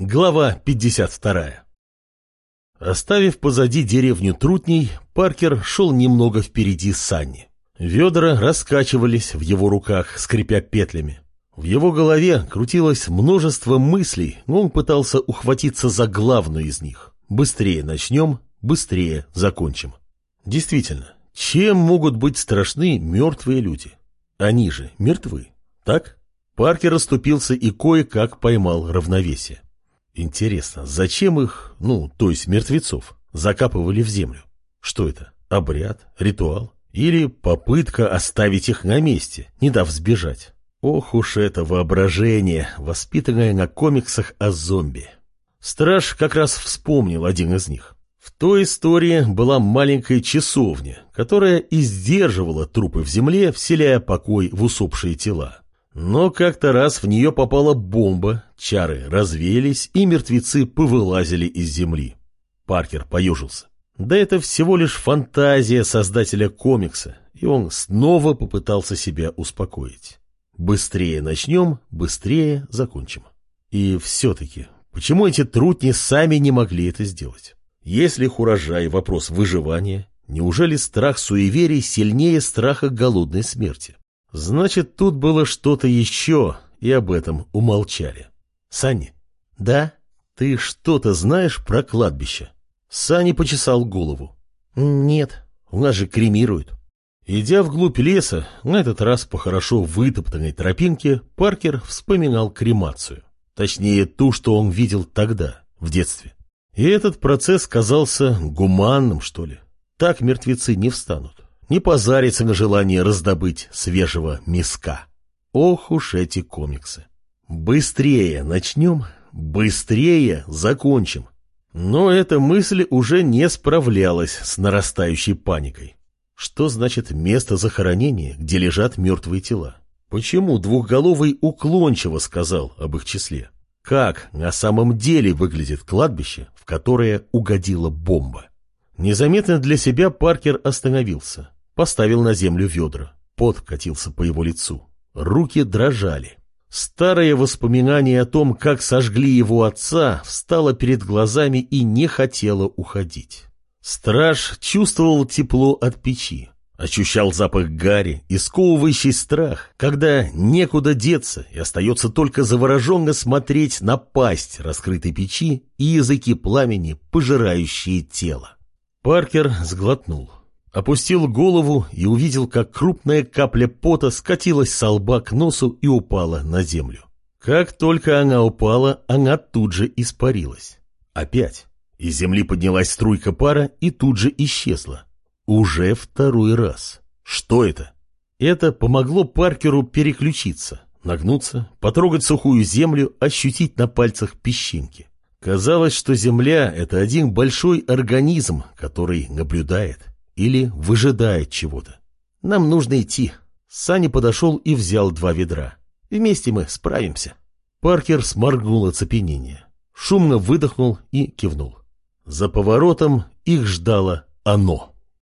Глава 52 Оставив позади деревню Трутней, Паркер шел немного впереди Санни. Ведра раскачивались в его руках, скрипя петлями. В его голове крутилось множество мыслей, но он пытался ухватиться за главную из них. Быстрее начнем, быстрее закончим. Действительно, чем могут быть страшны мертвые люди? Они же мертвы, так? Паркер расступился и кое-как поймал равновесие. Интересно, зачем их, ну, то есть мертвецов, закапывали в землю? Что это? Обряд? Ритуал? Или попытка оставить их на месте, не дав сбежать? Ох уж это воображение, воспитанное на комиксах о зомби. Страж как раз вспомнил один из них. В той истории была маленькая часовня, которая издерживала трупы в земле, вселяя покой в усопшие тела. Но как-то раз в нее попала бомба, чары развеялись, и мертвецы повылазили из земли. Паркер поюжился. Да это всего лишь фантазия создателя комикса, и он снова попытался себя успокоить. Быстрее начнем, быстрее закончим. И все-таки, почему эти трутни сами не могли это сделать? Если их урожай – вопрос выживания, неужели страх суеверий сильнее страха голодной смерти? Значит, тут было что-то еще, и об этом умолчали. Санни, да? Ты что-то знаешь про кладбище? Санни почесал голову. Нет, у нас же кремируют. Идя вглубь леса, на этот раз по хорошо вытоптанной тропинке, Паркер вспоминал кремацию. Точнее, ту, что он видел тогда, в детстве. И этот процесс казался гуманным, что ли. Так мертвецы не встанут не позариться на желание раздобыть свежего миска. Ох уж эти комиксы. Быстрее начнем, быстрее закончим. Но эта мысль уже не справлялась с нарастающей паникой. Что значит место захоронения, где лежат мертвые тела? Почему двухголовый уклончиво сказал об их числе? Как на самом деле выглядит кладбище, в которое угодила бомба? Незаметно для себя Паркер остановился. Поставил на землю ведра. Пот катился по его лицу. Руки дрожали. Старое воспоминание о том, как сожгли его отца, встало перед глазами и не хотело уходить. Страж чувствовал тепло от печи, ощущал запах гари и сковывающий страх, когда некуда деться и остается только завороженно смотреть на пасть раскрытой печи и языки пламени, пожирающие тело. Паркер сглотнул. Опустил голову и увидел, как крупная капля пота скатилась со лба к носу и упала на землю. Как только она упала, она тут же испарилась. Опять. Из земли поднялась струйка пара и тут же исчезла. Уже второй раз. Что это? Это помогло Паркеру переключиться, нагнуться, потрогать сухую землю, ощутить на пальцах песчинки. Казалось, что земля — это один большой организм, который наблюдает или выжидает чего-то. Нам нужно идти. Саня подошел и взял два ведра. Вместе мы справимся. Паркер сморгнул оцепенение. Шумно выдохнул и кивнул. За поворотом их ждало оно.